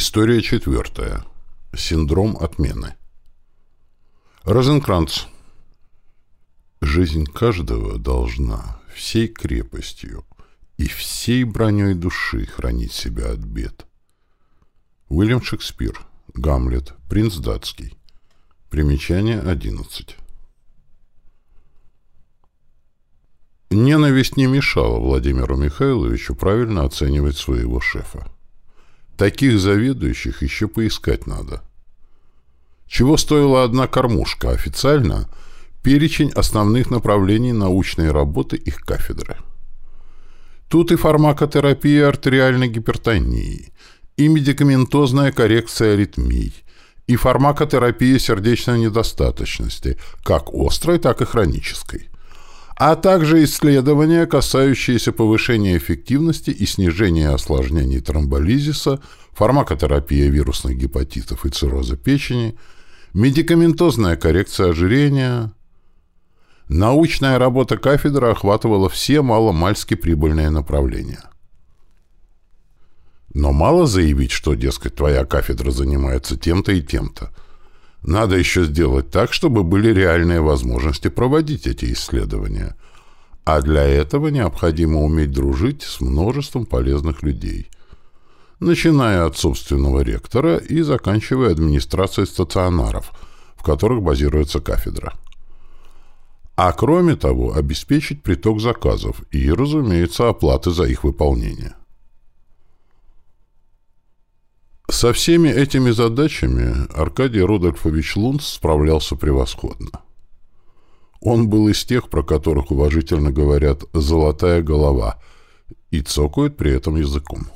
История четвертая. Синдром отмены. Розенкранц. Жизнь каждого должна всей крепостью и всей броней души хранить себя от бед. Уильям Шекспир. Гамлет. Принц датский. Примечание 11. Ненависть не мешала Владимиру Михайловичу правильно оценивать своего шефа. Таких заведующих еще поискать надо. Чего стоила одна кормушка официально перечень основных направлений научной работы их кафедры. Тут и фармакотерапия артериальной гипертонии, и медикаментозная коррекция аритмий, и фармакотерапия сердечной недостаточности, как острой, так и хронической – а также исследования, касающиеся повышения эффективности и снижения осложнений тромболизиса, фармакотерапия вирусных гепатитов и цирроза печени, медикаментозная коррекция ожирения. Научная работа кафедры охватывала все маломальски прибыльные направления. Но мало заявить, что, дескать, твоя кафедра занимается тем-то и тем-то – надо еще сделать так, чтобы были реальные возможности проводить эти исследования. А для этого необходимо уметь дружить с множеством полезных людей. Начиная от собственного ректора и заканчивая администрацией стационаров, в которых базируется кафедра. А кроме того, обеспечить приток заказов и, разумеется, оплаты за их выполнение. Со всеми этими задачами Аркадий Рудольфович Лунц справлялся превосходно. Он был из тех, про которых уважительно говорят «золотая голова», и цокают при этом языком.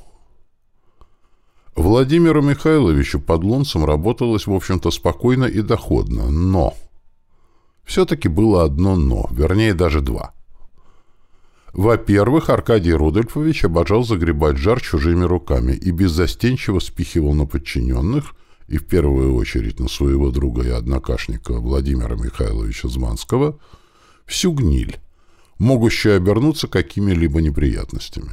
Владимиру Михайловичу под Лунцем работалось, в общем-то, спокойно и доходно, но... Все-таки было одно «но», вернее, даже два – во-первых, Аркадий Рудольфович обожал загребать жар чужими руками и беззастенчиво спихивал на подчиненных, и в первую очередь на своего друга и однокашника Владимира Михайловича Зманского, всю гниль, могущую обернуться какими-либо неприятностями.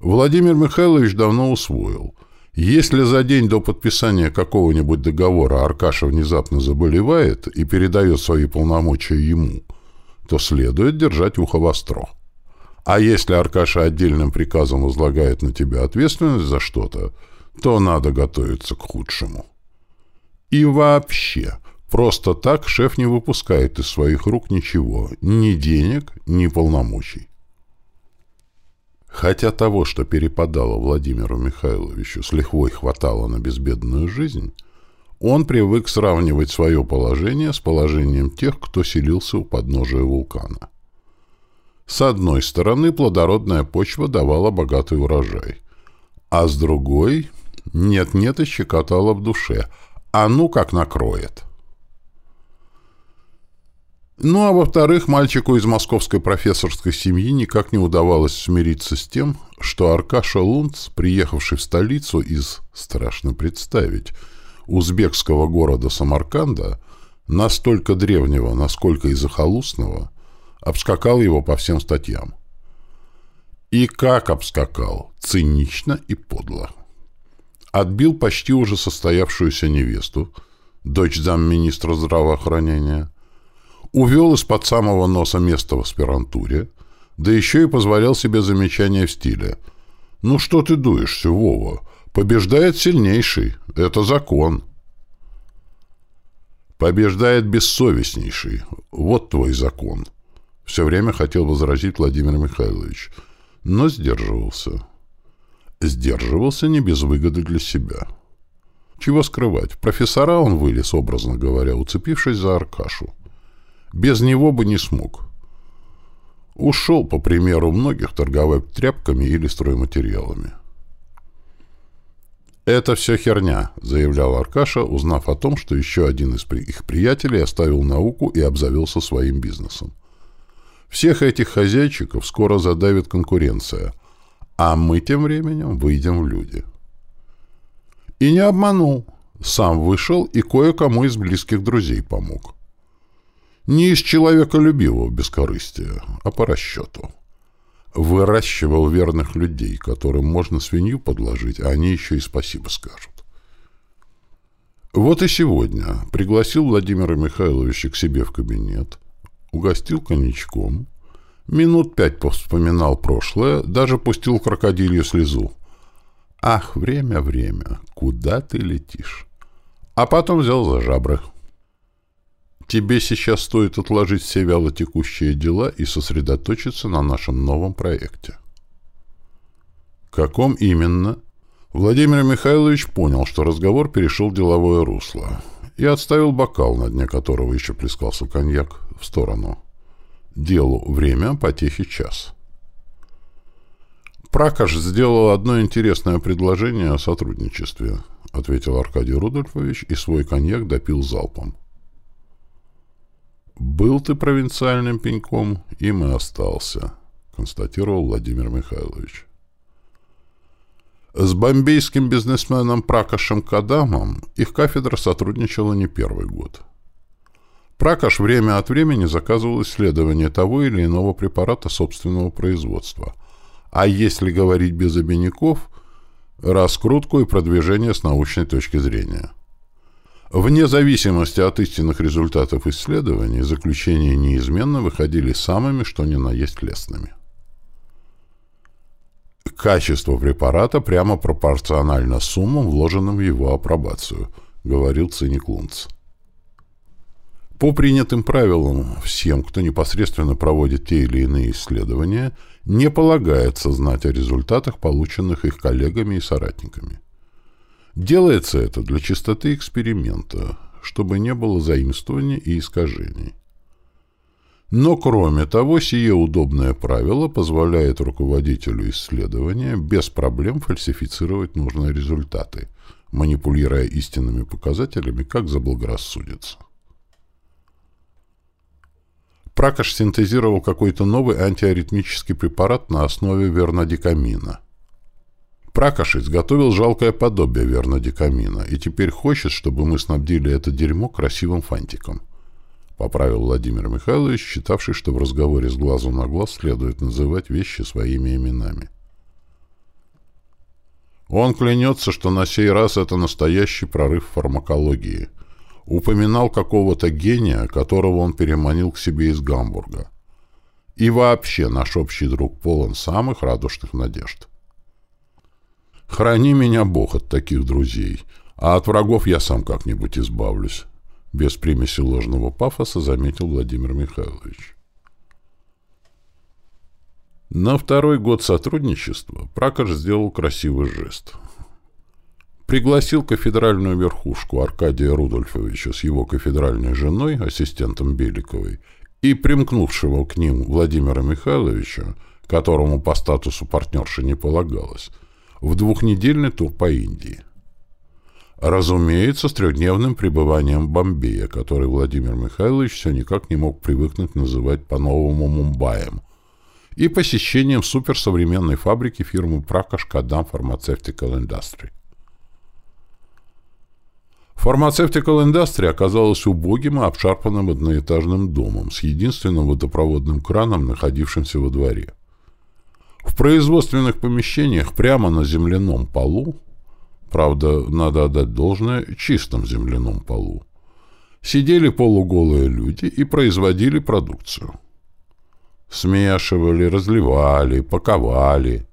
Владимир Михайлович давно усвоил. Если за день до подписания какого-нибудь договора Аркаша внезапно заболевает и передает свои полномочия ему – то следует держать ухо востро. А если Аркаша отдельным приказом возлагает на тебя ответственность за что-то, то надо готовиться к худшему. И вообще, просто так шеф не выпускает из своих рук ничего, ни денег, ни полномочий. Хотя того, что перепадало Владимиру Михайловичу, с лихвой хватало на безбедную жизнь, он привык сравнивать свое положение с положением тех, кто селился у подножия вулкана. С одной стороны, плодородная почва давала богатый урожай, а с другой нет-нет и щекотала в душе, а ну как накроет. Ну а во-вторых, мальчику из московской профессорской семьи никак не удавалось смириться с тем, что Аркаша Лунц, приехавший в столицу из, страшно представить, узбекского города Самарканда, настолько древнего, насколько и захолустного, обскакал его по всем статьям. И как обскакал, цинично и подло. Отбил почти уже состоявшуюся невесту, дочь замминистра здравоохранения, увел из-под самого носа место в аспирантуре, да еще и позволял себе замечания в стиле «Ну что ты дуешься, Вова? Побеждает сильнейший. Это закон. Побеждает бессовестнейший. Вот твой закон. Все время хотел возразить Владимир Михайлович, но сдерживался. Сдерживался не без выгоды для себя. Чего скрывать, профессора он вылез, образно говоря, уцепившись за Аркашу. Без него бы не смог. Ушел, по примеру многих, торговать тряпками или стройматериалами. «Это все херня», — заявлял Аркаша, узнав о том, что еще один из их приятелей оставил науку и обзавелся своим бизнесом. «Всех этих хозяйчиков скоро задавит конкуренция, а мы тем временем выйдем в люди». И не обманул. Сам вышел и кое-кому из близких друзей помог. Не из человеколюбивого бескорыстия, а по расчету. Выращивал верных людей, которым можно свинью подложить, а они еще и спасибо скажут. Вот и сегодня пригласил Владимира Михайловича к себе в кабинет, угостил коньячком, минут пять вспоминал прошлое, даже пустил крокодилью слезу. «Ах, время, время, куда ты летишь?» А потом взял за жабры. «Тебе сейчас стоит отложить все вялотекущие дела и сосредоточиться на нашем новом проекте». «Каком именно?» Владимир Михайлович понял, что разговор перешел в деловое русло, и отставил бокал, на дне которого еще плескался коньяк, в сторону. Делу время, потехи час. «Пракаш сделал одно интересное предложение о сотрудничестве», — ответил Аркадий Рудольфович и свой коньяк допил залпом. «Был ты провинциальным пеньком, им и остался», — констатировал Владимир Михайлович. С бомбейским бизнесменом Пракашем Кадамом их кафедра сотрудничала не первый год. Пракаш время от времени заказывал исследование того или иного препарата собственного производства. А если говорить без обиняков, раскрутку и продвижение с научной точки зрения. Вне зависимости от истинных результатов исследований, заключения неизменно выходили самыми, что ни на есть лестными. Качество препарата прямо пропорционально суммам, вложенным в его апробацию, говорил циник Лунц. По принятым правилам, всем, кто непосредственно проводит те или иные исследования, не полагается знать о результатах, полученных их коллегами и соратниками. Делается это для чистоты эксперимента, чтобы не было заимствований и искажений. Но, кроме того, сие удобное правило позволяет руководителю исследования без проблем фальсифицировать нужные результаты, манипулируя истинными показателями, как заблагорассудится. Пракаш синтезировал какой-то новый антиаритмический препарат на основе вернодикамина. Пракаш изготовил жалкое подобие вернодикамина и теперь хочет, чтобы мы снабдили это дерьмо красивым фантиком. — поправил Владимир Михайлович, считавший, что в разговоре с глазу на глаз следует называть вещи своими именами. Он клянется, что на сей раз это настоящий прорыв фармакологии. Упоминал какого-то гения, которого он переманил к себе из Гамбурга. И вообще наш общий друг полон самых радужных надежд. Храни меня Бог от таких друзей, а от врагов я сам как-нибудь избавлюсь без примеси ложного пафоса заметил Владимир Михайлович. На второй год сотрудничества Пракаш сделал красивый жест. Пригласил кафедральную верхушку Аркадия Рудольфовича с его кафедральной женой, ассистентом Беликовой, и примкнувшего к ним Владимира Михайловича, которому по статусу партнерши не полагалось, в двухнедельный тур по Индии. Разумеется, с трехдневным пребыванием в Бомбее, который Владимир Михайлович все никак не мог привыкнуть называть по-новому Мумбаем, и посещением суперсовременной фабрики фирмы Пракаш Кадам Pharmaceutical Industry. Pharmaceutical Industry оказалась убогим и обшарпанным одноэтажным домом с единственным водопроводным краном, находившимся во дворе. В производственных помещениях прямо на земляном полу Правда, надо отдать должное чистом земляном полу. Сидели полуголые люди и производили продукцию. Смешивали, разливали, паковали.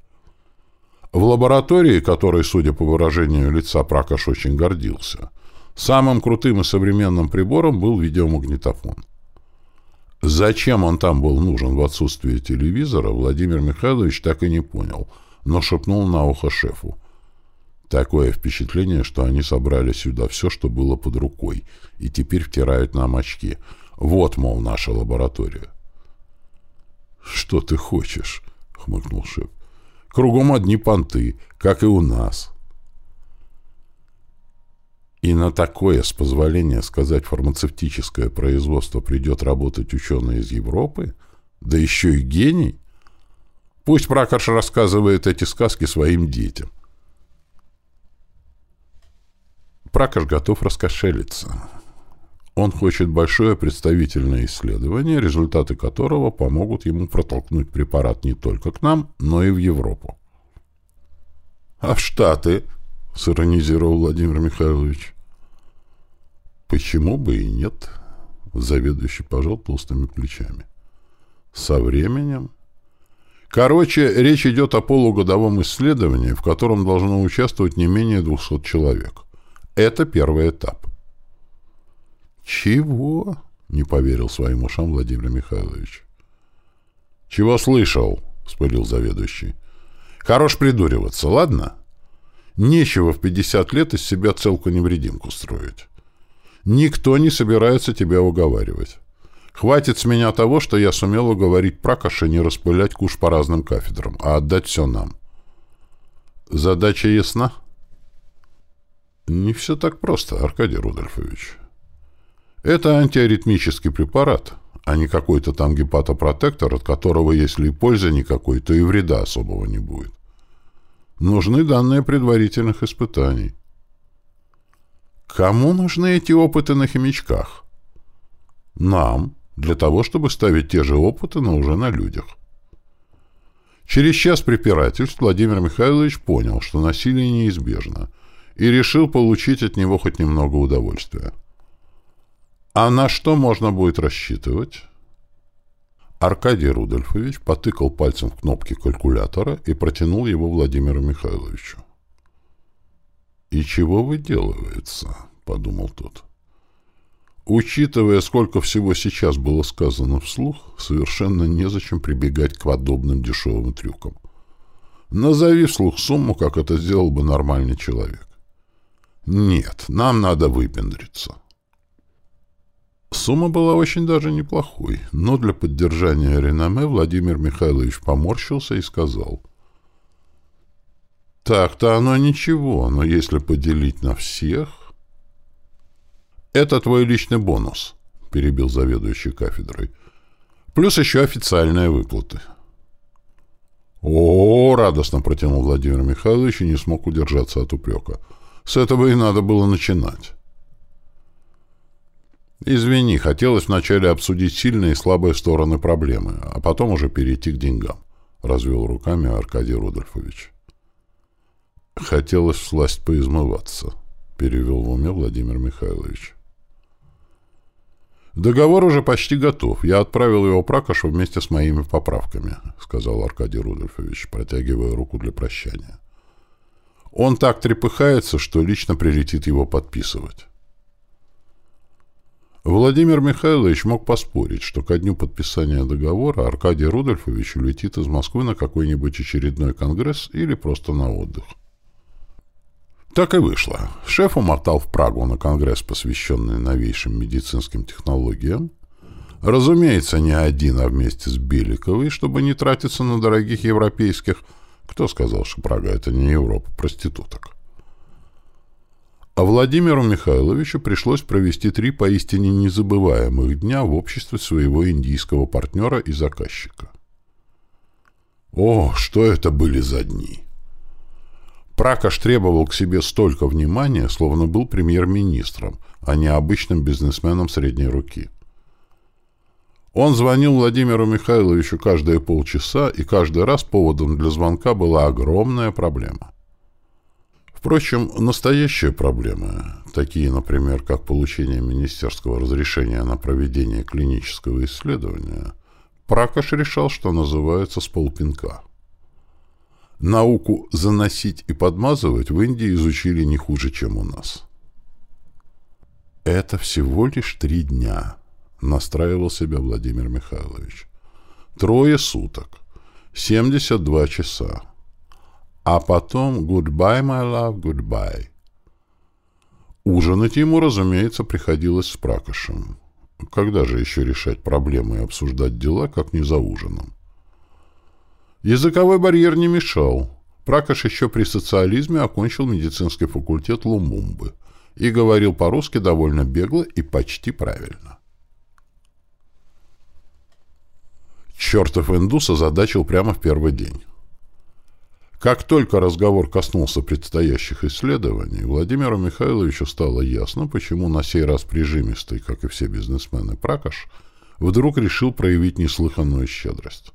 В лаборатории, которой, судя по выражению лица, Пракаш очень гордился, самым крутым и современным прибором был видеомагнитофон. Зачем он там был нужен в отсутствие телевизора, Владимир Михайлович так и не понял, но шепнул на ухо шефу. Такое впечатление, что они собрали сюда все, что было под рукой, и теперь втирают нам очки. Вот, мол, наша лаборатория. «Что ты хочешь?» — хмыкнул шеф. «Кругом одни понты, как и у нас». И на такое, с позволения сказать, фармацевтическое производство придет работать ученый из Европы? Да еще и гений? Пусть Пракаш рассказывает эти сказки своим детям. Пракаш готов раскошелиться. Он хочет большое представительное исследование, результаты которого помогут ему протолкнуть препарат не только к нам, но и в Европу. «А в Штаты?» — сиронизировал Владимир Михайлович. «Почему бы и нет?» — заведующий пожал толстыми плечами. «Со временем...» Короче, речь идет о полугодовом исследовании, в котором должно участвовать не менее 200 человек. Это первый этап. «Чего?» — не поверил своим ушам Владимир Михайлович. «Чего слышал?» — вспылил заведующий. «Хорош придуриваться, ладно? Нечего в 50 лет из себя целку-невредимку строить. Никто не собирается тебя уговаривать. Хватит с меня того, что я сумел уговорить Пракаша не распылять куш по разным кафедрам, а отдать все нам. Задача ясна?» «Не все так просто, Аркадий Рудольфович». Это антиаритмический препарат, а не какой-то там гепатопротектор, от которого, если и пользы никакой, то и вреда особого не будет. Нужны данные предварительных испытаний. Кому нужны эти опыты на химичках? Нам, для того, чтобы ставить те же опыты, но уже на людях. Через час препирательств Владимир Михайлович понял, что насилие неизбежно, и решил получить от него хоть немного удовольствия. А на что можно будет рассчитывать? Аркадий Рудольфович потыкал пальцем в кнопки калькулятора и протянул его Владимиру Михайловичу. «И чего выделывается?» — подумал тот. Учитывая, сколько всего сейчас было сказано вслух, совершенно незачем прибегать к подобным дешевым трюкам. Назови вслух сумму, как это сделал бы нормальный человек. Нет, нам надо выпендриться. Сумма была очень даже неплохой, но для поддержания реноме Владимир Михайлович поморщился и сказал. «Так-то оно ничего, но если поделить на всех...» «Это твой личный бонус», — перебил заведующий кафедрой. «Плюс еще официальные выплаты». «О, — радостно протянул Владимир Михайлович и не смог удержаться от упрека. С этого и надо было начинать». «Извини, хотелось вначале обсудить сильные и слабые стороны проблемы, а потом уже перейти к деньгам», — развел руками Аркадий Рудольфович. «Хотелось всласть поизмываться», — перевел в уме Владимир Михайлович. «Договор уже почти готов. Я отправил его Пракошу вместе с моими поправками», — сказал Аркадий Рудольфович, протягивая руку для прощания. «Он так трепыхается, что лично прилетит его подписывать». Владимир Михайлович мог поспорить, что ко дню подписания договора Аркадий Рудольфович улетит из Москвы на какой-нибудь очередной конгресс или просто на отдых. Так и вышло. Шеф умотал в Прагу на конгресс, посвященный новейшим медицинским технологиям. Разумеется, не один, а вместе с Беликовой, чтобы не тратиться на дорогих европейских... Кто сказал, что Прага — это не Европа проституток? А Владимиру Михайловичу пришлось провести три поистине незабываемых дня в обществе своего индийского партнера и заказчика. О, что это были за дни! Пракаш требовал к себе столько внимания, словно был премьер-министром, а не обычным бизнесменом средней руки. Он звонил Владимиру Михайловичу каждые полчаса, и каждый раз поводом для звонка была огромная проблема. Впрочем, настоящие проблемы, такие, например, как получение министерского разрешения на проведение клинического исследования, Пракаш решал, что называется, с полпинка. Науку заносить и подмазывать в Индии изучили не хуже, чем у нас. «Это всего лишь три дня», — настраивал себя Владимир Михайлович. «Трое суток, 72 часа. А потом «Goodbye, my love, goodbye». Ужинать ему, разумеется, приходилось с Пракошем. Когда же еще решать проблемы и обсуждать дела, как не за ужином? Языковой барьер не мешал. Пракош еще при социализме окончил медицинский факультет Лумумбы и говорил по-русски довольно бегло и почти правильно. Чертов индус озадачил прямо в первый день. Как только разговор коснулся предстоящих исследований, Владимиру Михайловичу стало ясно, почему на сей раз прижимистый, как и все бизнесмены, Пракаш, вдруг решил проявить неслыханную щедрость.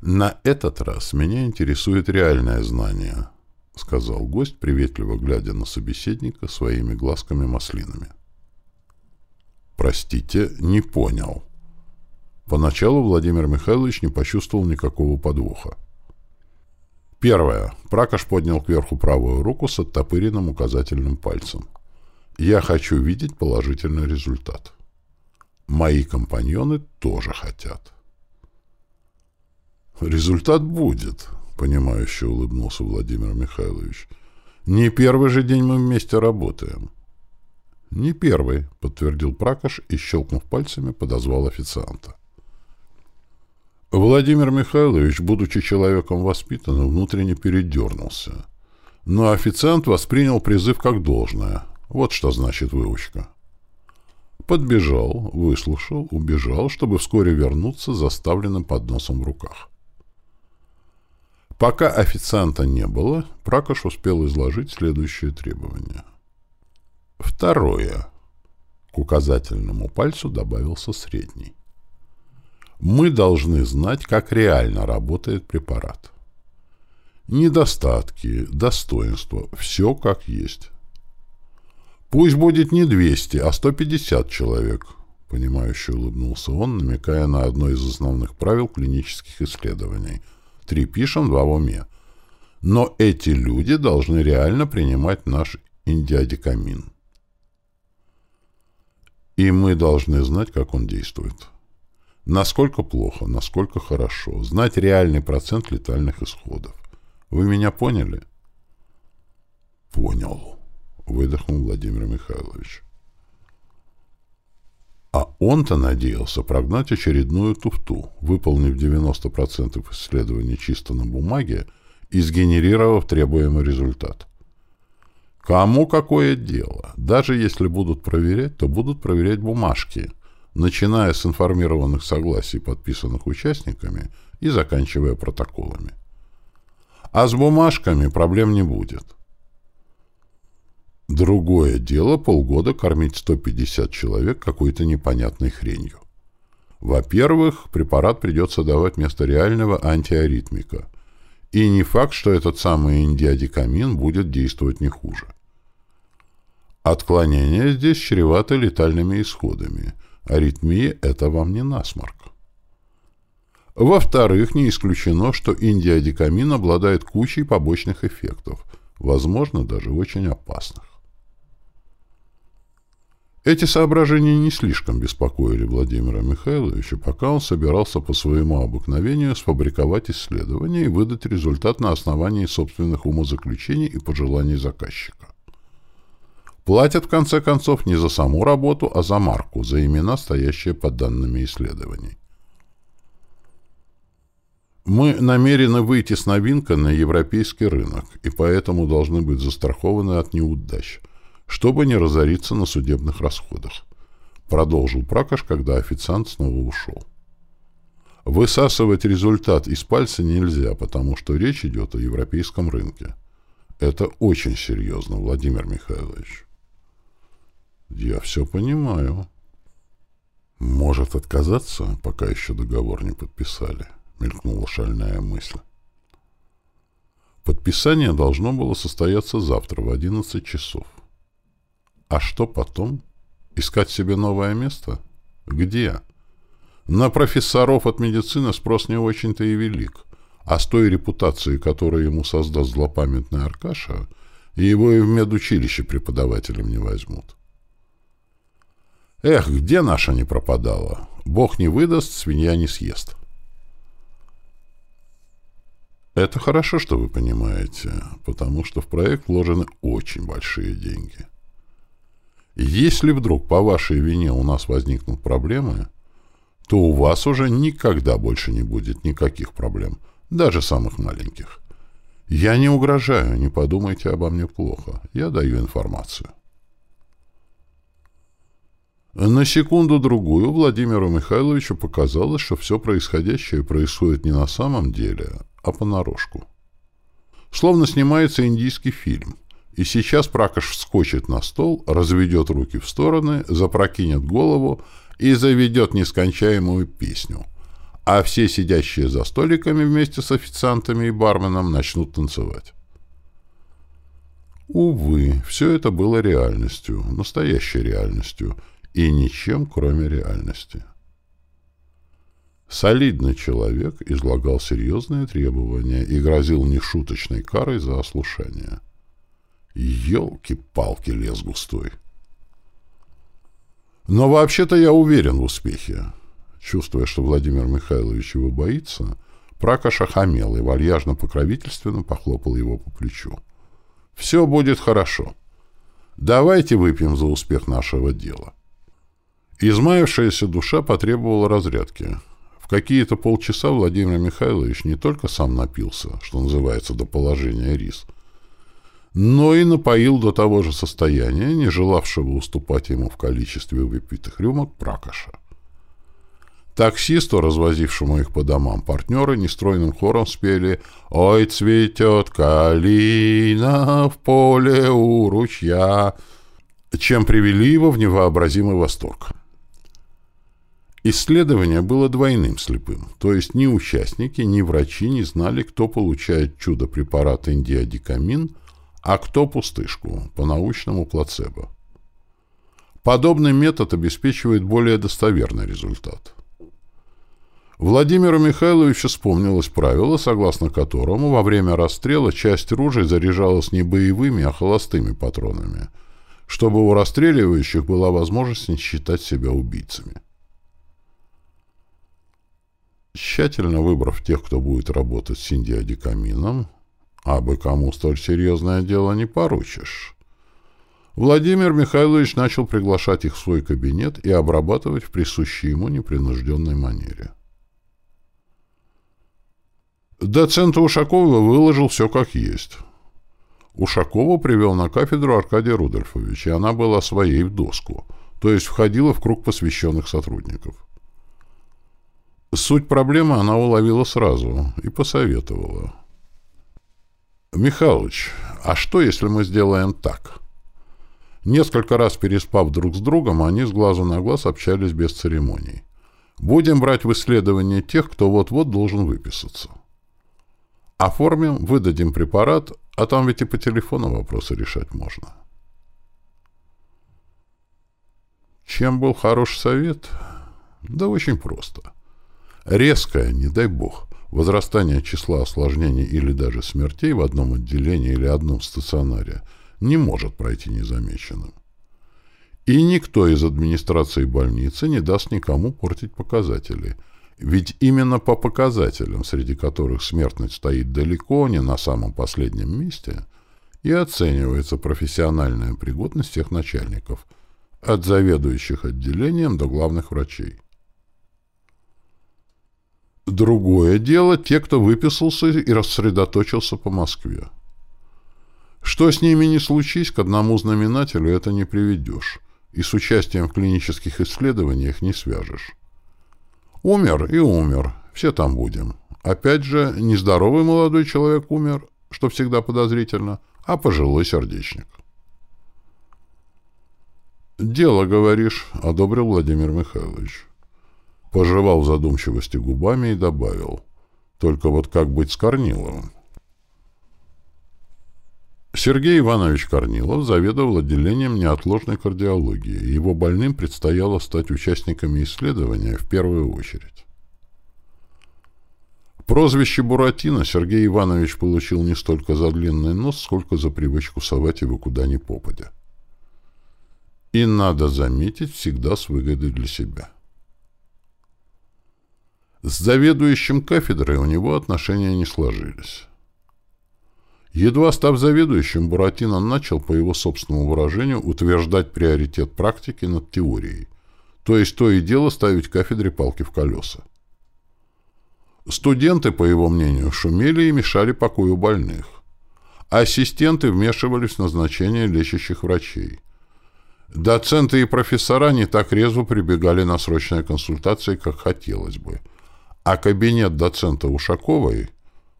«На этот раз меня интересует реальное знание», — сказал гость, приветливо глядя на собеседника своими глазками-маслинами. «Простите, не понял». Поначалу Владимир Михайлович не почувствовал никакого подвоха. Первое. Пракаш поднял кверху правую руку с оттопыренным указательным пальцем. «Я хочу видеть положительный результат. Мои компаньоны тоже хотят». «Результат будет», — понимающе улыбнулся Владимир Михайлович. «Не первый же день мы вместе работаем». «Не первый», — подтвердил Пракаш и, щелкнув пальцами, подозвал официанта. Владимир Михайлович, будучи человеком воспитанным, внутренне передернулся. Но официант воспринял призыв как должное. Вот что значит выучка. Подбежал, выслушал, убежал, чтобы вскоре вернуться с заставленным подносом в руках. Пока официанта не было, Пракош успел изложить следующее требование. Второе. К указательному пальцу добавился средний. Мы должны знать, как реально работает препарат. Недостатки, достоинства, все как есть. Пусть будет не 200, а 150 человек, понимающе улыбнулся он, намекая на одно из основных правил клинических исследований. Три пишем, два в уме. Но эти люди должны реально принимать наш индиадикамин. И мы должны знать, как он действует. Насколько плохо, насколько хорошо. Знать реальный процент летальных исходов. Вы меня поняли? Понял, выдохнул Владимир Михайлович. А он-то надеялся прогнать очередную туфту, выполнив 90% исследований чисто на бумаге и сгенерировав требуемый результат. Кому какое дело? Даже если будут проверять, то будут проверять бумажки – начиная с информированных согласий, подписанных участниками, и заканчивая протоколами. А с бумажками проблем не будет. Другое дело полгода кормить 150 человек какой-то непонятной хренью. Во-первых, препарат придется давать вместо реального антиаритмика. И не факт, что этот самый индиадикамин будет действовать не хуже. Отклонения здесь чреваты летальными исходами – Аритмия – это вам не насморк. Во-вторых, не исключено, что индиадикамин обладает кучей побочных эффектов, возможно, даже очень опасных. Эти соображения не слишком беспокоили Владимира Михайловича, пока он собирался по своему обыкновению сфабриковать исследования и выдать результат на основании собственных умозаключений и пожеланий заказчика. Платят, в конце концов, не за саму работу, а за марку, за имена, стоящие под данными исследований. Мы намерены выйти с новинкой на европейский рынок, и поэтому должны быть застрахованы от неудач, чтобы не разориться на судебных расходах. Продолжил Пракаш, когда официант снова ушел. Высасывать результат из пальца нельзя, потому что речь идет о европейском рынке. Это очень серьезно, Владимир Михайлович. Я все понимаю. Может отказаться, пока еще договор не подписали, мелькнула шальная мысль. Подписание должно было состояться завтра в 11 часов. А что потом? Искать себе новое место? Где? На профессоров от медицины спрос не очень-то и велик. А с той репутацией, которую ему создаст злопамятный Аркаша, его и в медучилище преподавателем не возьмут. Эх, где наша не пропадала? Бог не выдаст, свинья не съест. Это хорошо, что вы понимаете, потому что в проект вложены очень большие деньги. Если вдруг по вашей вине у нас возникнут проблемы, то у вас уже никогда больше не будет никаких проблем, даже самых маленьких. Я не угрожаю, не подумайте обо мне плохо. Я даю информацию. На секунду-другую Владимиру Михайловичу показалось, что все происходящее происходит не на самом деле, а понарошку. Словно снимается индийский фильм. И сейчас Пракаш вскочит на стол, разведет руки в стороны, запрокинет голову и заведет нескончаемую песню. А все сидящие за столиками вместе с официантами и барменом начнут танцевать. Увы, все это было реальностью, настоящей реальностью, и ничем, кроме реальности. Солидный человек излагал серьезные требования и грозил нешуточной карой за ослушание. Ёлки-палки лес густой. Но вообще-то я уверен в успехе. Чувствуя, что Владимир Михайлович его боится, Пракаш охамел и вальяжно-покровительственно похлопал его по плечу. Все будет хорошо. Давайте выпьем за успех нашего дела. Измаявшаяся душа потребовала разрядки. В какие-то полчаса Владимир Михайлович не только сам напился, что называется, до положения рис, но и напоил до того же состояния, не желавшего уступать ему в количестве выпитых рюмок пракоша. Таксисту, развозившему их по домам, партнеры нестройным хором спели «Ой, цветет калина в поле у ручья», чем привели его в невообразимый восторг. Исследование было двойным слепым, то есть ни участники, ни врачи не знали, кто получает чудо-препарат индиадикамин, а кто пустышку, по-научному плацебо. Подобный метод обеспечивает более достоверный результат. Владимиру Михайловичу вспомнилось правило, согласно которому во время расстрела часть ружей заряжалась не боевыми, а холостыми патронами, чтобы у расстреливающих была возможность не считать себя убийцами. Тщательно выбрав тех, кто будет работать с индиадикамином, а бы кому столь серьезное дело не поручишь, Владимир Михайлович начал приглашать их в свой кабинет и обрабатывать в присущей ему непринужденной манере. Доцента Ушакова выложил все как есть. Ушакова привел на кафедру Аркадий Рудольфович, и она была своей в доску, то есть входила в круг посвященных сотрудников. Суть проблемы она уловила сразу и посоветовала. «Михалыч, а что, если мы сделаем так?» Несколько раз переспав друг с другом, они с глазу на глаз общались без церемоний. «Будем брать в исследование тех, кто вот-вот должен выписаться». Оформим, выдадим препарат, а там ведь и по телефону вопросы решать можно. Чем был хороший совет? Да очень просто. Резкое, не дай бог, возрастание числа осложнений или даже смертей в одном отделении или одном стационаре не может пройти незамеченным. И никто из администрации больницы не даст никому портить показатели – ведь именно по показателям, среди которых смертность стоит далеко не на самом последнем месте, и оценивается профессиональная пригодность всех начальников, от заведующих отделением до главных врачей. Другое дело те, кто выписался и рассредоточился по Москве. Что с ними не случись, к одному знаменателю это не приведешь, и с участием в клинических исследованиях не свяжешь. Умер и умер. Все там будем. Опять же, не здоровый молодой человек умер, что всегда подозрительно, а пожилой сердечник. «Дело, говоришь», — одобрил Владимир Михайлович. Пожевал в задумчивости губами и добавил. «Только вот как быть с Корниловым?» Сергей Иванович Корнилов заведовал отделением неотложной кардиологии. Его больным предстояло стать участниками исследования в первую очередь. Прозвище Буратино Сергей Иванович получил не столько за длинный нос, сколько за привычку совать его куда ни попадя. И, надо заметить, всегда с выгодой для себя. С заведующим кафедрой у него отношения не сложились. Едва став заведующим, Буратино начал, по его собственному выражению, утверждать приоритет практики над теорией, то есть то и дело ставить кафедре палки в колеса. Студенты, по его мнению, шумели и мешали покою больных. Ассистенты вмешивались в назначение лечащих врачей. Доценты и профессора не так резво прибегали на срочные консультации, как хотелось бы. А кабинет доцента Ушаковой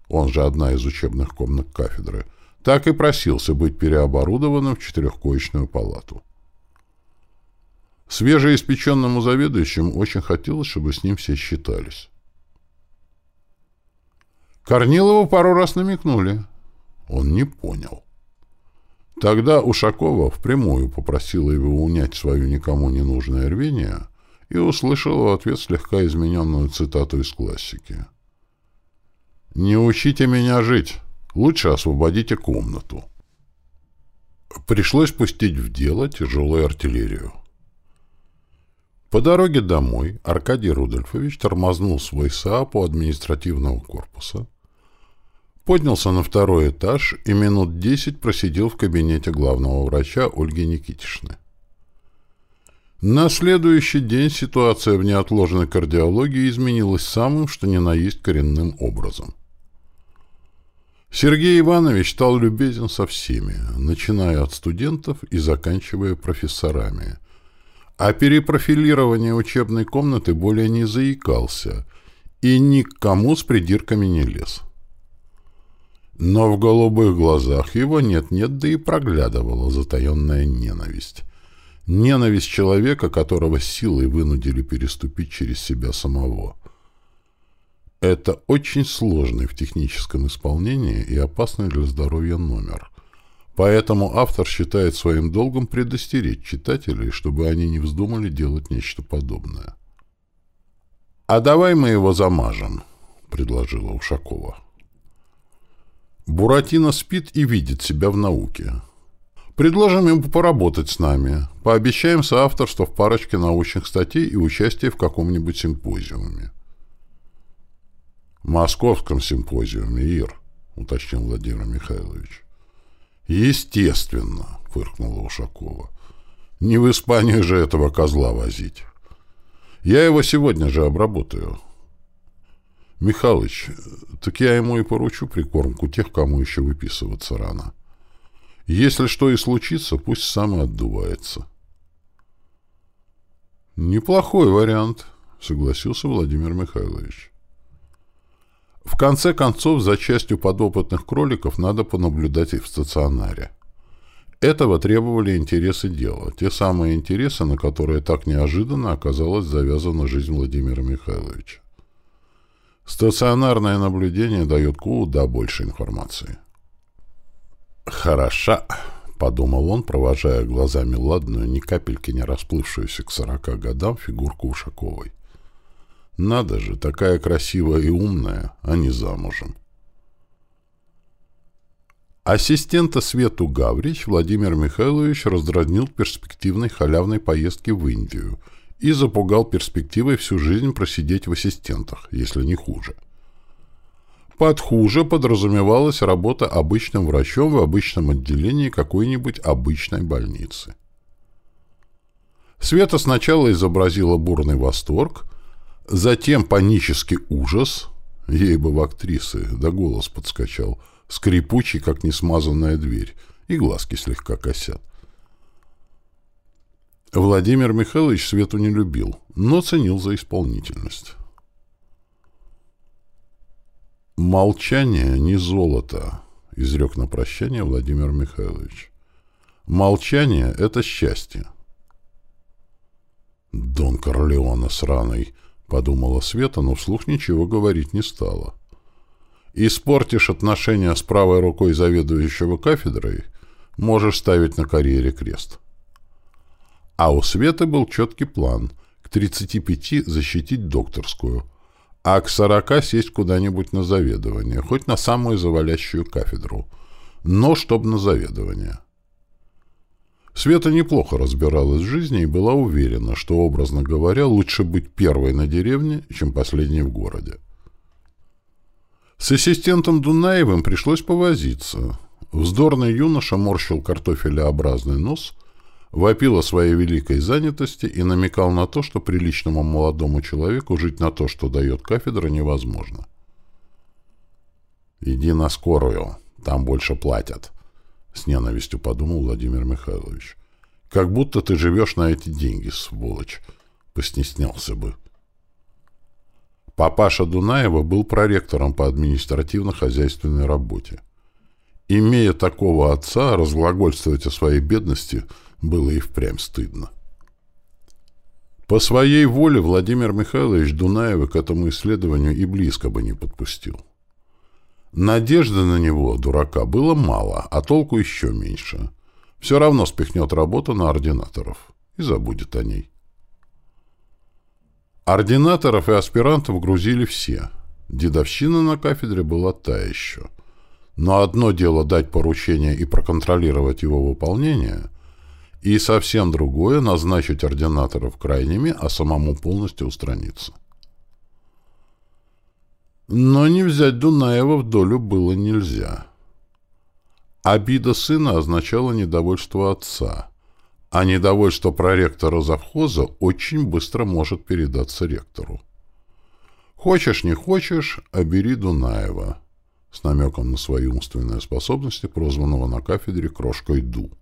он же одна из учебных комнат кафедры, так и просился быть переоборудованным в четырехкоечную палату. Свежеиспеченному заведующему очень хотелось, чтобы с ним все считались. Корнилову пару раз намекнули. Он не понял. Тогда Ушакова впрямую попросила его унять свое никому не нужное рвение и услышала в ответ слегка измененную цитату из классики. «Не учите меня жить. Лучше освободите комнату». Пришлось пустить в дело тяжелую артиллерию. По дороге домой Аркадий Рудольфович тормознул свой Saab у административного корпуса, поднялся на второй этаж и минут десять просидел в кабинете главного врача Ольги Никитишны. На следующий день ситуация в неотложной кардиологии изменилась самым, что ни на есть коренным образом. Сергей Иванович стал любезен со всеми, начиная от студентов и заканчивая профессорами – о перепрофилировании учебной комнаты более не заикался и ни к кому с придирками не лез. Но в голубых глазах его нет-нет, да и проглядывала затаенная ненависть. Ненависть человека, которого силой вынудили переступить через себя самого. Это очень сложный в техническом исполнении и опасный для здоровья номер – Поэтому автор считает своим долгом предостеречь читателей, чтобы они не вздумали делать нечто подобное. «А давай мы его замажем», — предложила Ушакова. Буратино спит и видит себя в науке. Предложим ему поработать с нами. Пообещаем соавторство в парочке научных статей и участие в каком-нибудь симпозиуме. «Московском симпозиуме, Ир», — уточнил Владимир Михайлович. «Естественно», — фыркнула Ушакова. «Не в Испанию же этого козла возить. Я его сегодня же обработаю». «Михалыч, так я ему и поручу прикормку тех, кому еще выписываться рано. Если что и случится, пусть сам отдувается». «Неплохой вариант», — согласился Владимир Михайлович. В конце концов, за частью подопытных кроликов надо понаблюдать и в стационаре. Этого требовали интересы дела, те самые интересы, на которые так неожиданно оказалась завязана жизнь Владимира Михайловича. Стационарное наблюдение дает куда больше информации. «Хороша», — подумал он, провожая глазами ладную, ни капельки не расплывшуюся к сорока годам фигурку Ушаковой. Надо же, такая красивая и умная, а не замужем. Ассистента Свету Гаврич Владимир Михайлович раздразнил перспективной халявной поездки в Индию и запугал перспективой всю жизнь просидеть в ассистентах, если не хуже. Под хуже подразумевалась работа обычным врачом в обычном отделении какой-нибудь обычной больницы. Света сначала изобразила бурный восторг, Затем панический ужас, ей бы в актрисы, да голос подскочал, скрипучий, как несмазанная дверь, и глазки слегка косят. Владимир Михайлович Свету не любил, но ценил за исполнительность. «Молчание не золото», — изрек на прощание Владимир Михайлович. «Молчание — это счастье». «Дон Корлеона сраный», — подумала Света, но вслух ничего говорить не стала. «Испортишь отношения с правой рукой заведующего кафедрой, можешь ставить на карьере крест». А у Светы был четкий план — к 35 защитить докторскую, а к 40 сесть куда-нибудь на заведование, хоть на самую завалящую кафедру, но чтоб на заведование. Света неплохо разбиралась в жизни и была уверена, что, образно говоря, лучше быть первой на деревне, чем последней в городе. С ассистентом Дунаевым пришлось повозиться. Вздорный юноша морщил картофелеобразный нос, вопил о своей великой занятости и намекал на то, что приличному молодому человеку жить на то, что дает кафедра, невозможно. «Иди на скорую, там больше платят», с ненавистью подумал Владимир Михайлович. Как будто ты живешь на эти деньги, сволочь. Постеснялся бы. Папаша Дунаева был проректором по административно-хозяйственной работе. Имея такого отца, разглагольствовать о своей бедности было и впрямь стыдно. По своей воле Владимир Михайлович Дунаева к этому исследованию и близко бы не подпустил. Надежды на него, дурака, было мало, а толку еще меньше. Все равно спихнет работу на ординаторов и забудет о ней. Ординаторов и аспирантов грузили все. Дедовщина на кафедре была та еще. Но одно дело дать поручение и проконтролировать его выполнение, и совсем другое — назначить ординаторов крайними, а самому полностью устраниться. Но не взять Дунаева в долю было нельзя. Обида сына означала недовольство отца, а недовольство проректора завхоза очень быстро может передаться ректору. Хочешь, не хочешь, а бери Дунаева, с намеком на свои умственные способности, прозванного на кафедре крошкой Ду.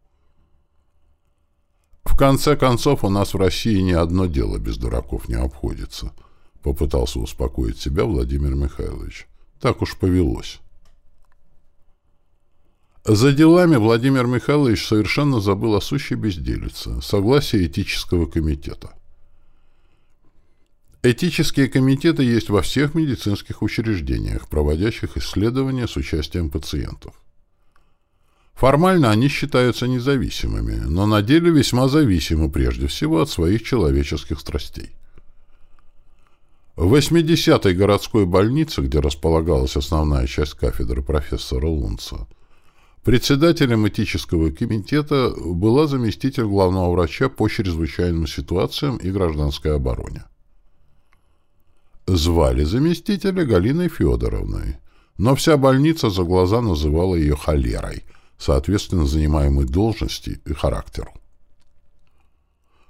В конце концов, у нас в России ни одно дело без дураков не обходится — Попытался успокоить себя Владимир Михайлович. Так уж повелось. За делами Владимир Михайлович совершенно забыл о сущей безделице, согласии этического комитета. Этические комитеты есть во всех медицинских учреждениях, проводящих исследования с участием пациентов. Формально они считаются независимыми, но на деле весьма зависимы прежде всего от своих человеческих страстей. В 80-й городской больнице, где располагалась основная часть кафедры профессора Лунца, председателем этического комитета была заместитель главного врача по чрезвычайным ситуациям и гражданской обороне. Звали заместителя Галиной Федоровной, но вся больница за глаза называла ее холерой, соответственно занимаемой должности и характеру.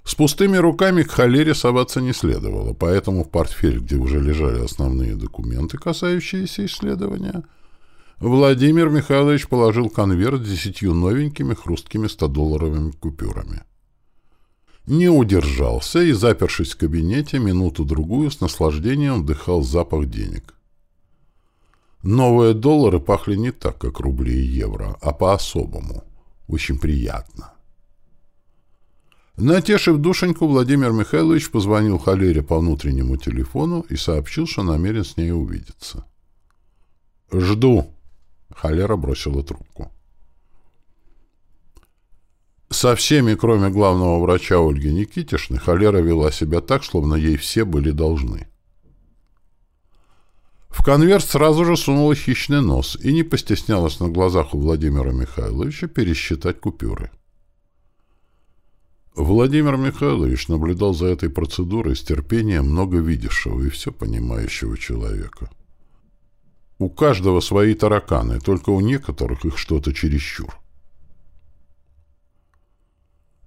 С пустыми руками к холере соваться не следовало, поэтому в портфель, где уже лежали основные документы, касающиеся исследования, Владимир Михайлович положил конверт с десятью новенькими хрусткими 100-долларовыми купюрами. Не удержался и, запершись в кабинете, минуту-другую с наслаждением вдыхал запах денег. Новые доллары пахли не так, как рубли и евро, а по-особому. Очень приятно. Натешив душеньку, Владимир Михайлович позвонил холере по внутреннему телефону и сообщил, что намерен с ней увидеться. «Жду», — холера бросила трубку. Со всеми, кроме главного врача Ольги Никитишны, холера вела себя так, словно ей все были должны. В конверт сразу же сунула хищный нос и не постеснялась на глазах у Владимира Михайловича пересчитать купюры. Владимир Михайлович наблюдал за этой процедурой с терпением много видевшего и все понимающего человека. У каждого свои тараканы, только у некоторых их что-то чересчур.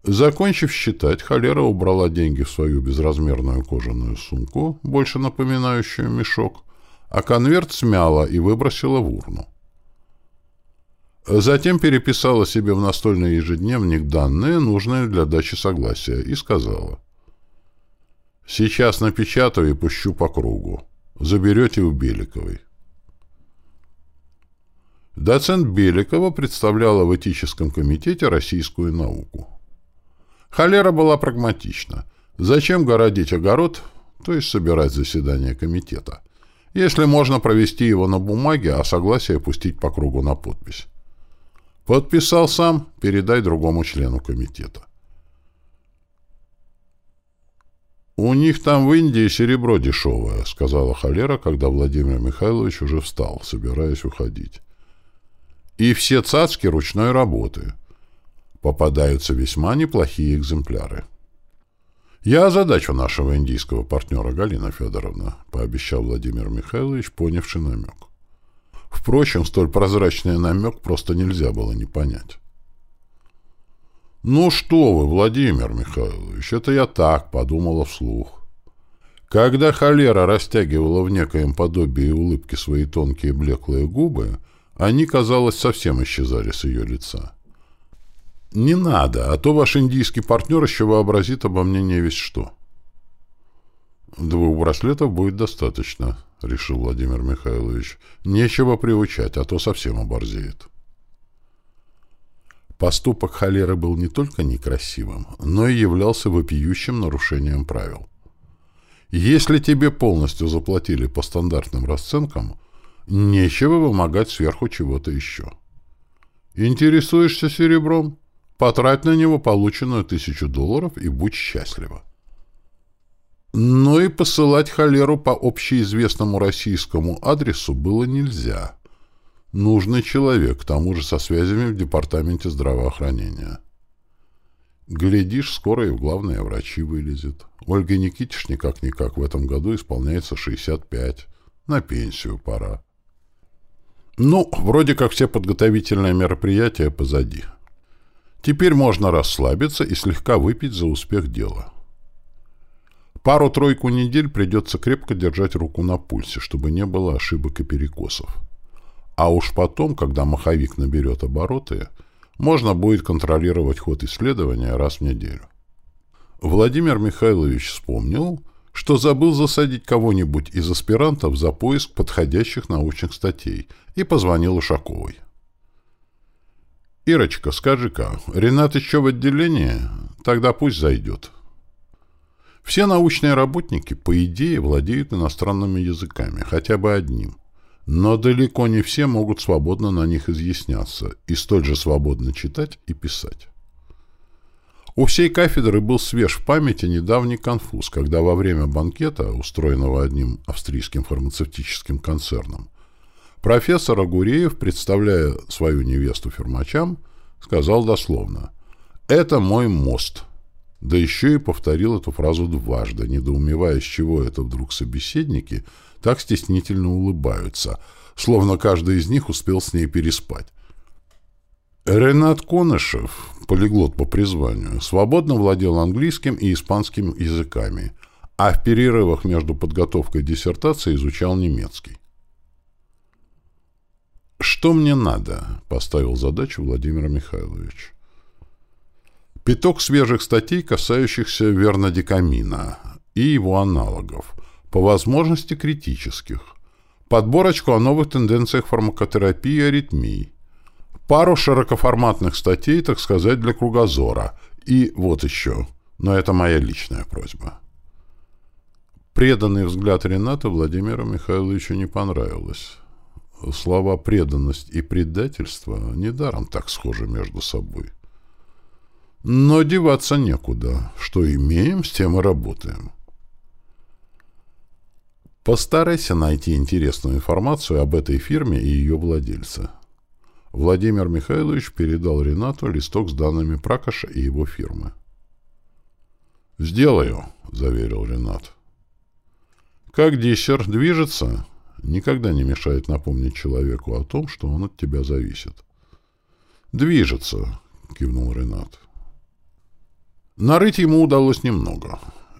Закончив считать, холера убрала деньги в свою безразмерную кожаную сумку, больше напоминающую мешок, а конверт смяла и выбросила в урну. Затем переписала себе в настольный ежедневник данные, нужные для дачи согласия, и сказала. «Сейчас напечатаю и пущу по кругу. Заберете у Беликовой». Доцент Беликова представляла в этическом комитете российскую науку. Холера была прагматична. Зачем городить огород, то есть собирать заседание комитета, если можно провести его на бумаге, а согласие пустить по кругу на подпись? Подписал сам, передай другому члену комитета. «У них там в Индии серебро дешевое», — сказала холера, когда Владимир Михайлович уже встал, собираясь уходить. «И все цацки ручной работы. Попадаются весьма неплохие экземпляры». «Я озадачу нашего индийского партнера Галина Федоровна», — пообещал Владимир Михайлович, понявший намек. Впрочем, столь прозрачный намек просто нельзя было не понять. «Ну что вы, Владимир Михайлович, это я так подумала вслух». Когда холера растягивала в некоем подобии улыбки свои тонкие блеклые губы, они, казалось, совсем исчезали с ее лица. «Не надо, а то ваш индийский партнер еще вообразит обо мне не весь что». Двух браслетов будет достаточно, решил Владимир Михайлович. Нечего приучать, а то совсем оборзеет. Поступок холеры был не только некрасивым, но и являлся вопиющим нарушением правил. Если тебе полностью заплатили по стандартным расценкам, нечего вымогать сверху чего-то еще. Интересуешься серебром? Потрать на него полученную тысячу долларов и будь счастлива. Но и посылать холеру по общеизвестному российскому адресу было нельзя. Нужный человек, к тому же со связями в департаменте здравоохранения. Глядишь, скоро и в главные врачи вылезет. Ольга Никитич никак-никак в этом году исполняется 65. На пенсию пора. Ну, вроде как все подготовительные мероприятия позади. Теперь можно расслабиться и слегка выпить за успех дела. Пару-тройку недель придется крепко держать руку на пульсе, чтобы не было ошибок и перекосов. А уж потом, когда маховик наберет обороты, можно будет контролировать ход исследования раз в неделю. Владимир Михайлович вспомнил, что забыл засадить кого-нибудь из аспирантов за поиск подходящих научных статей и позвонил Ушаковой. «Ирочка, скажи-ка, Ренат еще в отделении? Тогда пусть зайдет». Все научные работники, по идее, владеют иностранными языками, хотя бы одним. Но далеко не все могут свободно на них изъясняться и столь же свободно читать и писать. У всей кафедры был свеж в памяти недавний конфуз, когда во время банкета, устроенного одним австрийским фармацевтическим концерном, профессор Агуреев, представляя свою невесту фермачам, сказал дословно «Это мой мост». Да еще и повторил эту фразу дважды, недоумевая, с чего это вдруг собеседники так стеснительно улыбаются, словно каждый из них успел с ней переспать. Ренат Конышев, полиглот по призванию, свободно владел английским и испанским языками, а в перерывах между подготовкой диссертации изучал немецкий. «Что мне надо?» — поставил задачу Владимир Михайлович. Пяток свежих статей, касающихся вернодекамина и его аналогов, по возможности критических, подборочку о новых тенденциях фармакотерапии и аритмий, пару широкоформатных статей, так сказать, для кругозора, и вот еще, но это моя личная просьба. Преданный взгляд Рената Владимиру Михайловичу не понравилось. Слова «преданность» и «предательство» недаром так схожи между собой. Но деваться некуда. Что имеем, с тем и работаем. Постарайся найти интересную информацию об этой фирме и ее владельце. Владимир Михайлович передал Ренату листок с данными Пракаша и его фирмы. «Сделаю», — заверил Ренат. «Как диссер движется?» Никогда не мешает напомнить человеку о том, что он от тебя зависит. «Движется», — кивнул Ренат. Нарыть ему удалось немного.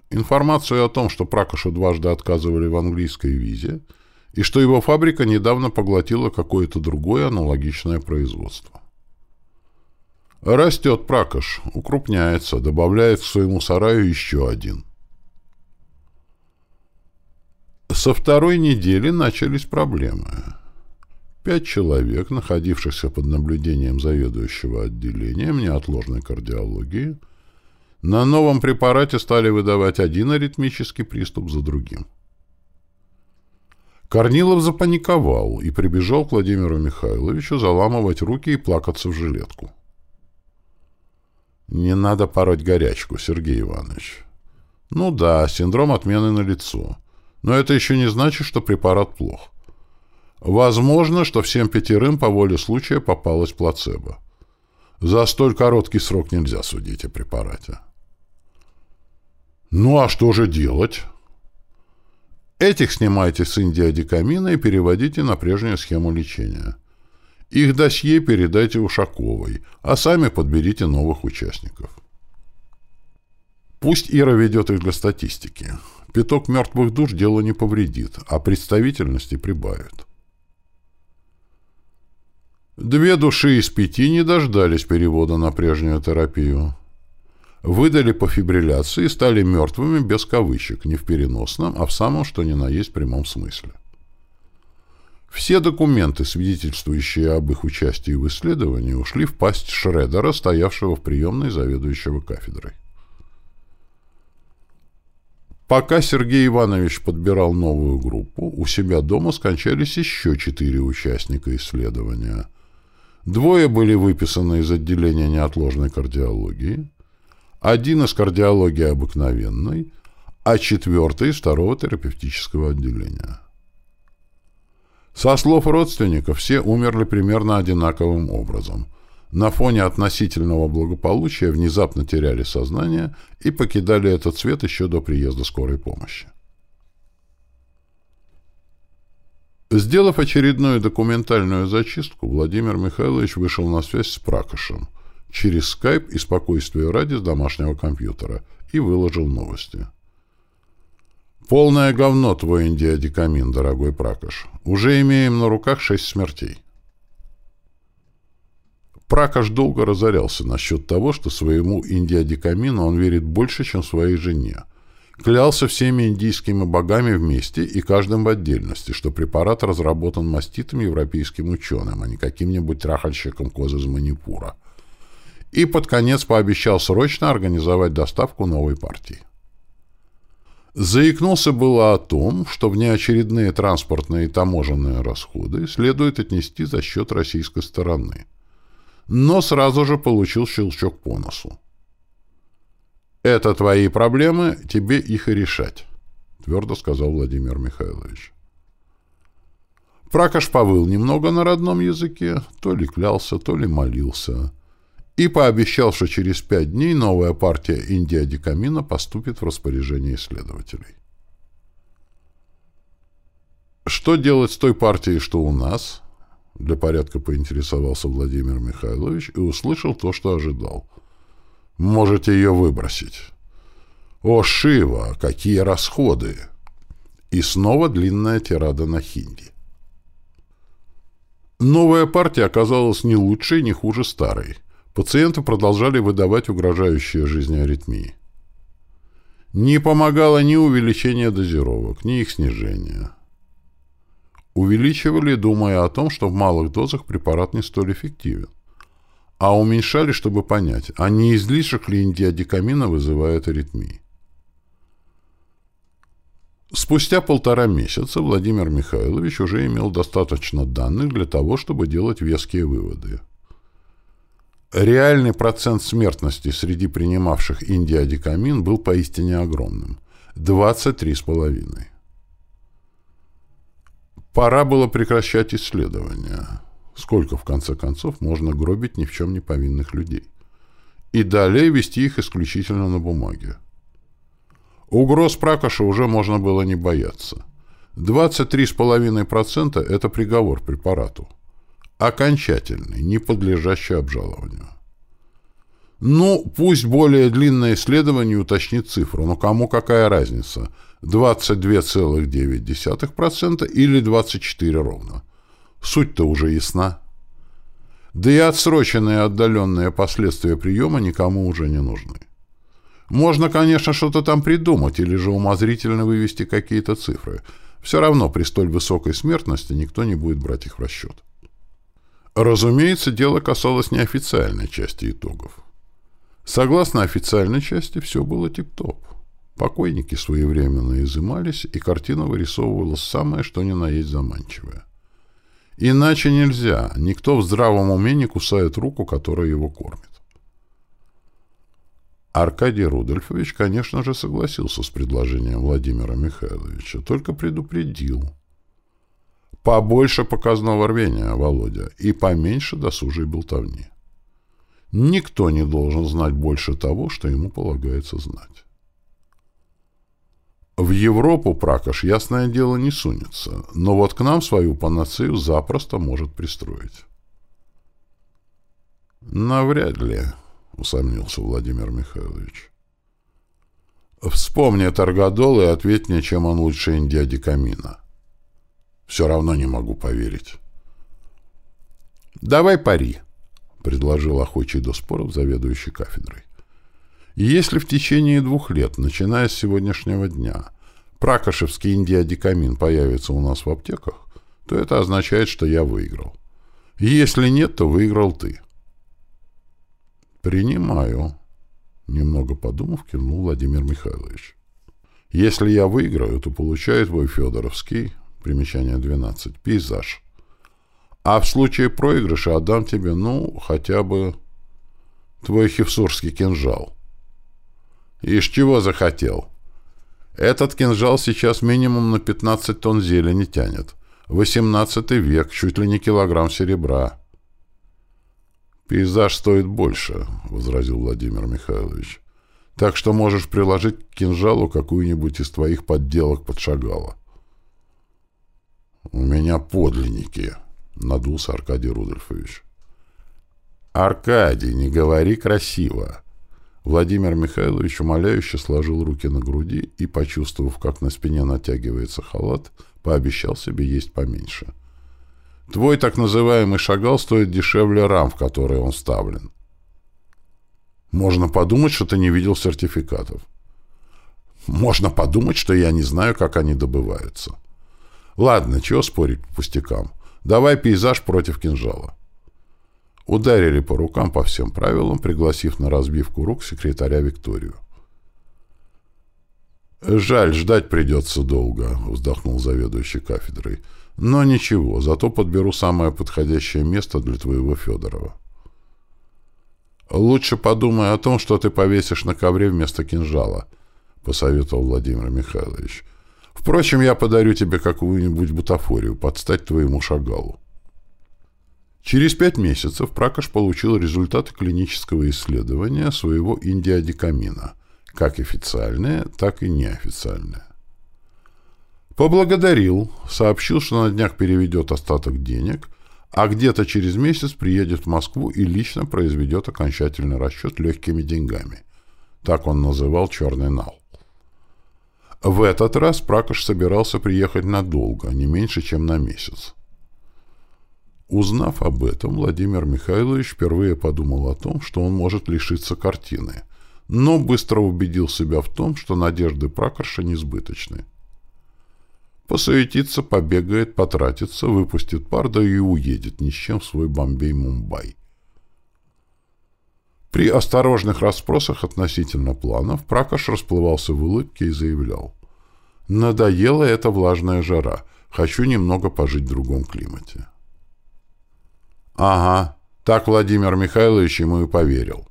Информацию о том, что Пракошу дважды отказывали в английской визе, и что его фабрика недавно поглотила какое-то другое аналогичное производство. Растет Пракош, укрупняется, добавляет к своему сараю еще один. Со второй недели начались проблемы. Пять человек, находившихся под наблюдением заведующего отделением неотложной кардиологии, на новом препарате стали выдавать один аритмический приступ за другим. Корнилов запаниковал и прибежал к Владимиру Михайловичу заламывать руки и плакаться в жилетку. «Не надо пороть горячку, Сергей Иванович». «Ну да, синдром отмены на лицо. Но это еще не значит, что препарат плох. Возможно, что всем пятерым по воле случая попалось плацебо. За столь короткий срок нельзя судить о препарате. Ну а что же делать? Этих снимайте с индиадикамина и переводите на прежнюю схему лечения. Их досье передайте Ушаковой, а сами подберите новых участников. Пусть Ира ведет их для статистики. Пяток мертвых душ дело не повредит, а представительности прибавит. Две души из пяти не дождались перевода на прежнюю терапию. выдали по фибрилляции и стали мертвыми без кавычек, не в переносном, а в самом что ни на есть прямом смысле. Все документы, свидетельствующие об их участии в исследовании, ушли в пасть Шредера, стоявшего в приемной заведующего кафедрой. Пока Сергей Иванович подбирал новую группу, у себя дома скончались еще четыре участника исследования. Двое были выписаны из отделения неотложной кардиологии, один из кардиологии обыкновенной, а четвертый из второго терапевтического отделения. Со слов родственников, все умерли примерно одинаковым образом. На фоне относительного благополучия внезапно теряли сознание и покидали этот свет еще до приезда скорой помощи. Сделав очередную документальную зачистку, Владимир Михайлович вышел на связь с Пракошем через скайп и спокойствие ради с домашнего компьютера и выложил новости. Полное говно твой индиадикамин, дорогой Пракош. Уже имеем на руках шесть смертей. Пракош долго разорялся насчет того, что своему индиадикамину он верит больше, чем своей жене. Клялся всеми индийскими богами вместе и каждым в отдельности, что препарат разработан маститым европейским ученым, а не каким-нибудь трахальщиком коз из Манипура. И под конец пообещал срочно организовать доставку новой партии. Заикнулся было о том, что внеочередные транспортные и таможенные расходы следует отнести за счет российской стороны. Но сразу же получил щелчок по носу. «Это твои проблемы, тебе их и решать», — твердо сказал Владимир Михайлович. Пракаш повыл немного на родном языке, то ли клялся, то ли молился и пообещал, что через пять дней новая партия индиадикамина поступит в распоряжение исследователей. Что делать с той партией, что у нас? Для порядка поинтересовался Владимир Михайлович и услышал то, что ожидал. Можете ее выбросить. О, Шива, какие расходы! И снова длинная тирада на хинди. Новая партия оказалась не лучше и не хуже старой. Пациенты продолжали выдавать угрожающие жизни аритмии. Не помогало ни увеличение дозировок, ни их снижение. Увеличивали, думая о том, что в малых дозах препарат не столь эффективен. А уменьшали, чтобы понять, а не излишек ли индиадикамина вызывает аритмии. Спустя полтора месяца Владимир Михайлович уже имел достаточно данных для того, чтобы делать веские выводы. Реальный процент смертности среди принимавших индиадикамин был поистине огромным – 23,5. Пора было прекращать исследования. Сколько, в конце концов, можно гробить ни в чем не повинных людей? И далее вести их исключительно на бумаге. Угроз Пракоша уже можно было не бояться. 23,5% – это приговор препарату окончательный, не подлежащий обжалованию. Ну, пусть более длинное исследование уточнит цифру, но кому какая разница? 22,9% или 24 ровно? Суть-то уже ясна. Да и отсроченные отдаленные последствия приема никому уже не нужны. Можно, конечно, что-то там придумать или же умозрительно вывести какие-то цифры. Все равно при столь высокой смертности никто не будет брать их в расчет. Разумеется, дело касалось неофициальной части итогов. Согласно официальной части, все было тип-топ. Покойники своевременно изымались, и картина вырисовывалась самое, что ни на есть заманчивое. Иначе нельзя, никто в здравом уме не кусает руку, которая его кормит. Аркадий Рудольфович, конечно же, согласился с предложением Владимира Михайловича, только предупредил – Побольше показного рвения, Володя, и поменьше досужей болтовни. Никто не должен знать больше того, что ему полагается знать. В Европу Пракош, ясное дело, не сунется, но вот к нам свою панацею запросто может пристроить. «Навряд ли», — усомнился Владимир Михайлович. «Вспомни Таргадол и ответь мне, чем он лучше Индиади Камина». Все равно не могу поверить. «Давай пари», — предложил охочий до споров заведующий кафедрой. Если в течение двух лет, начиная с сегодняшнего дня, пракошевский индиадикамин появится у нас в аптеках, то это означает, что я выиграл. Если нет, то выиграл ты. «Принимаю», — немного подумав, кивнул Владимир Михайлович. «Если я выиграю, то получаю твой Федоровский, примечание 12, пейзаж. А в случае проигрыша отдам тебе, ну, хотя бы твой хевсурский кинжал». «Ишь, чего захотел?» «Этот кинжал сейчас минимум на 15 тонн зелени тянет. XVIII век, чуть ли не килограмм серебра». «Пейзаж стоит больше», — возразил Владимир Михайлович. «Так что можешь приложить к кинжалу какую-нибудь из твоих подделок под шагала». «У меня подлинники», — надулся Аркадий Рудольфович. «Аркадий, не говори красиво!» Владимир Михайлович умоляюще сложил руки на груди и, почувствовав, как на спине натягивается халат, пообещал себе есть поменьше. Твой так называемый шагал стоит дешевле рам, в которые он вставлен. Можно подумать, что ты не видел сертификатов. Можно подумать, что я не знаю, как они добываются. Ладно, чего спорить по пустякам. Давай пейзаж против кинжала. Ударили по рукам по всем правилам, пригласив на разбивку рук секретаря Викторию. «Жаль, ждать придется долго», — вздохнул заведующий кафедрой. Но ничего, зато подберу самое подходящее место для твоего Федорова. Лучше подумай о том, что ты повесишь на ковре вместо кинжала, посоветовал Владимир Михайлович. Впрочем, я подарю тебе какую-нибудь бутафорию, подстать твоему шагалу. Через пять месяцев Пракаш получил результаты клинического исследования своего индиадикамина, как официальное, так и неофициальное. Поблагодарил, сообщил, что на днях переведет остаток денег, а где-то через месяц приедет в Москву и лично произведет окончательный расчет легкими деньгами. Так он называл черный нал. В этот раз Пракош собирался приехать надолго, не меньше, чем на месяц. Узнав об этом, Владимир Михайлович впервые подумал о том, что он может лишиться картины, но быстро убедил себя в том, что надежды Пракоша несбыточны. Посуетится, побегает, потратится, выпустит пар, да и уедет ни с чем в свой Бомбей-Мумбай. При осторожных расспросах относительно планов Пракаш расплывался в улыбке и заявлял. «Надоела эта влажная жара. Хочу немного пожить в другом климате». «Ага, так Владимир Михайлович ему и поверил.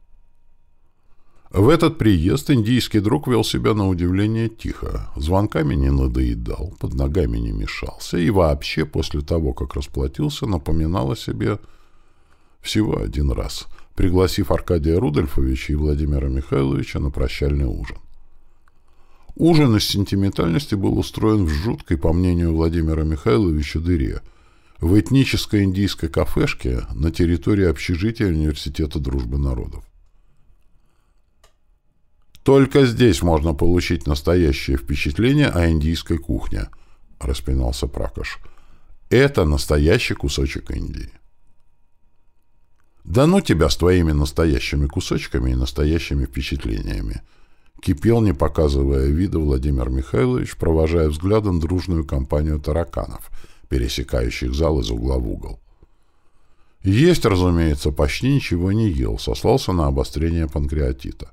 В этот приезд индийский друг вел себя на удивление тихо, звонками не надоедал, под ногами не мешался и вообще после того, как расплатился, напоминал о себе всего один раз, пригласив Аркадия Рудольфовича и Владимира Михайловича на прощальный ужин. Ужин из сентиментальности был устроен в жуткой, по мнению Владимира Михайловича, дыре, в этнической индийской кафешке на территории общежития Университета дружбы народов. Только здесь можно получить настоящее впечатление о индийской кухне, распинался Пракаш. Это настоящий кусочек Индии. Да ну тебя с твоими настоящими кусочками и настоящими впечатлениями. Кипел, не показывая вида, Владимир Михайлович, провожая взглядом дружную компанию тараканов, пересекающих зал из угла в угол. Есть, разумеется, почти ничего не ел, сослался на обострение панкреатита.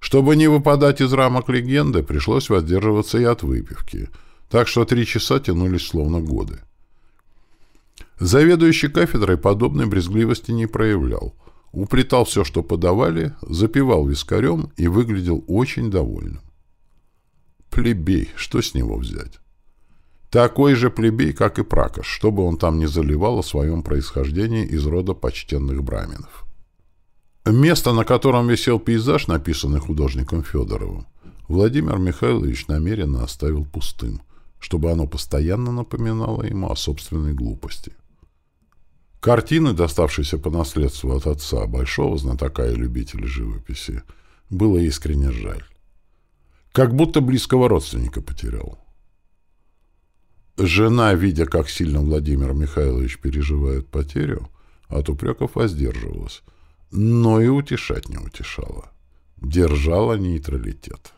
Чтобы не выпадать из рамок легенды, пришлось воздерживаться и от выпивки, так что три часа тянулись словно годы. Заведующий кафедрой подобной брезгливости не проявлял. Уплетал все, что подавали, запивал вискарем и выглядел очень довольным. Плебей, что с него взять? Такой же плебей, как и Пракош, чтобы он там не заливал о своем происхождении из рода почтенных браминов. Место, на котором висел пейзаж, написанный художником Федоровым, Владимир Михайлович намеренно оставил пустым, чтобы оно постоянно напоминало ему о собственной глупости. Картины, доставшиеся по наследству от отца, большого знатока и любителя живописи, было искренне жаль. Как будто близкого родственника потерял. Жена, видя, как сильно Владимир Михайлович переживает потерю, от упреков воздерживалась – но и утешать не утешало. держала нейтралитет.